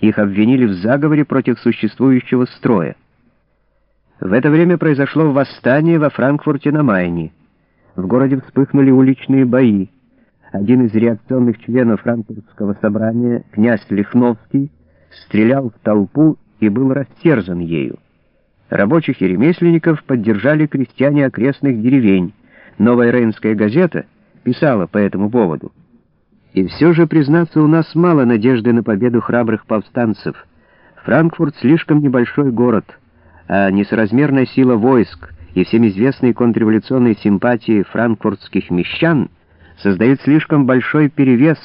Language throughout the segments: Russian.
Их обвинили в заговоре против существующего строя. В это время произошло восстание во Франкфурте на Майне. В городе вспыхнули уличные бои. Один из реакционных членов франкфуртского собрания, князь Лихновский, стрелял в толпу и был растерзан ею. Рабочих и ремесленников поддержали крестьяне окрестных деревень. Новая Рейнская газета писала по этому поводу. И все же, признаться, у нас мало надежды на победу храбрых повстанцев. Франкфурт слишком небольшой город, а несоразмерная сила войск и всем известные контрреволюционные симпатии франкфуртских мещан создают слишком большой перевес,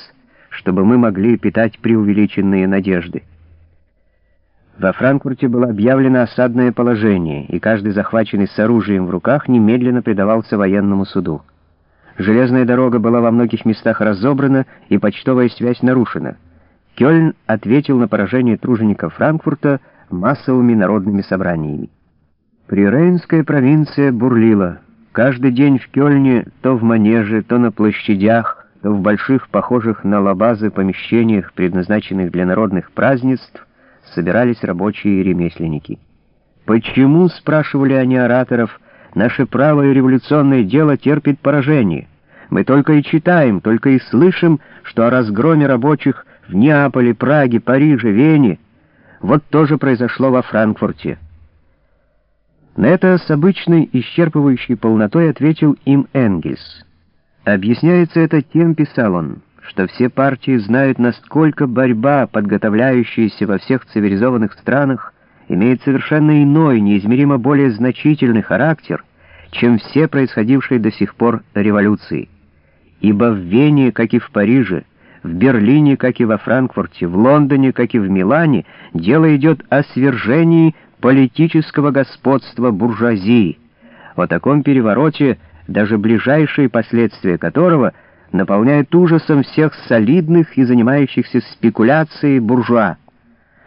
чтобы мы могли питать преувеличенные надежды. Во Франкфурте было объявлено осадное положение, и каждый захваченный с оружием в руках немедленно предавался военному суду. Железная дорога была во многих местах разобрана и почтовая связь нарушена. Кёльн ответил на поражение тружеников Франкфурта массовыми народными собраниями. Прирейнская провинция бурлила. Каждый день в Кёльне, то в манеже, то на площадях, то в больших, похожих на лабазы помещениях, предназначенных для народных празднеств, собирались рабочие и ремесленники. «Почему?» — спрашивали они ораторов — Наше правое революционное дело терпит поражение. Мы только и читаем, только и слышим, что о разгроме рабочих в Неаполе, Праге, Париже, Вене. Вот тоже произошло во Франкфурте. На это с обычной исчерпывающей полнотой ответил им Энгельс. Объясняется это тем, писал он, что все партии знают, насколько борьба, подготовляющаяся во всех цивилизованных странах, имеет совершенно иной, неизмеримо более значительный характер, чем все происходившие до сих пор революции. Ибо в Вене, как и в Париже, в Берлине, как и во Франкфурте, в Лондоне, как и в Милане, дело идет о свержении политического господства буржуазии, о таком перевороте, даже ближайшие последствия которого наполняют ужасом всех солидных и занимающихся спекуляцией буржуа.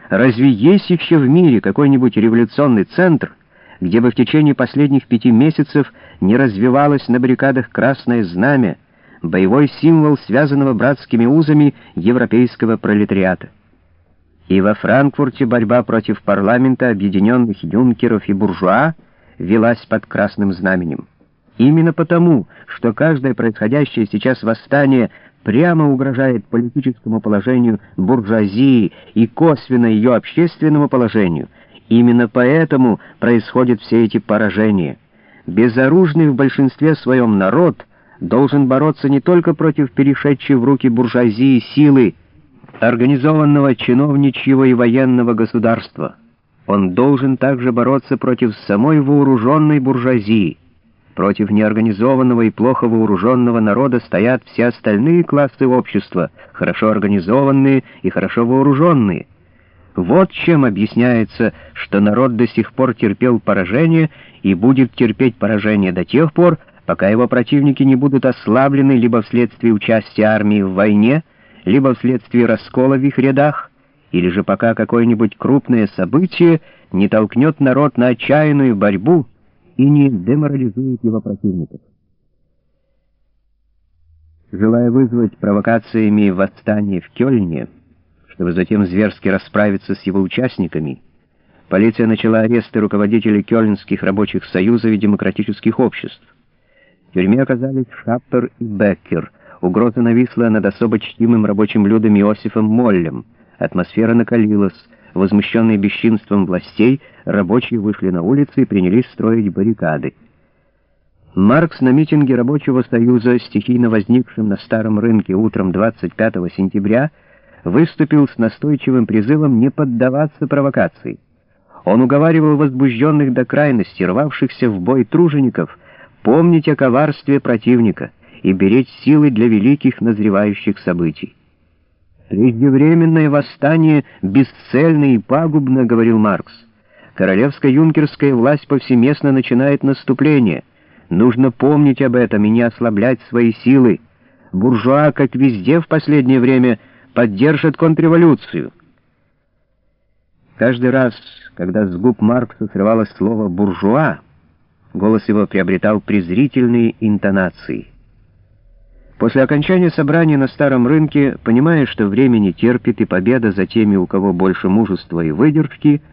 Разве есть еще в мире какой-нибудь революционный центр, где бы в течение последних пяти месяцев не развивалось на баррикадах красное знамя, боевой символ связанного братскими узами европейского пролетариата? И во Франкфурте борьба против парламента объединенных юнкеров и буржуа велась под красным знаменем. Именно потому, что каждое происходящее сейчас восстание прямо угрожает политическому положению буржуазии и косвенно ее общественному положению. Именно поэтому происходят все эти поражения. Безоружный в большинстве своем народ должен бороться не только против перешедшей в руки буржуазии силы, организованного чиновничьего и военного государства. Он должен также бороться против самой вооруженной буржуазии, Против неорганизованного и плохо вооруженного народа стоят все остальные классы общества, хорошо организованные и хорошо вооруженные. Вот чем объясняется, что народ до сих пор терпел поражение и будет терпеть поражение до тех пор, пока его противники не будут ослаблены либо вследствие участия армии в войне, либо вследствие раскола в их рядах, или же пока какое-нибудь крупное событие не толкнет народ на отчаянную борьбу, и не деморализует его противников. Желая вызвать провокациями восстание в Кёльне, чтобы затем зверски расправиться с его участниками, полиция начала аресты руководителей кёльнских рабочих союзов и демократических обществ. В тюрьме оказались Шаппер и Беккер. Угроза нависла над особо чтимым рабочим людом Иосифом Моллем. Атмосфера накалилась. Возмущенные бесчинством властей, рабочие вышли на улицы и принялись строить баррикады. Маркс на митинге Рабочего Союза, стихийно возникшем на Старом рынке утром 25 сентября, выступил с настойчивым призывом не поддаваться провокации. Он уговаривал возбужденных до крайности, рвавшихся в бой тружеников, помнить о коварстве противника и беречь силы для великих назревающих событий. «Преждевременное восстание бесцельно и пагубно», — говорил Маркс. «Королевская юнкерская власть повсеместно начинает наступление. Нужно помнить об этом и не ослаблять свои силы. Буржуа, как везде в последнее время, поддержат контрреволюцию». Каждый раз, когда с губ Маркса срывалось слово «буржуа», голос его приобретал презрительные интонации — После окончания собрания на старом рынке, понимая, что время не терпит и победа за теми, у кого больше мужества и выдержки —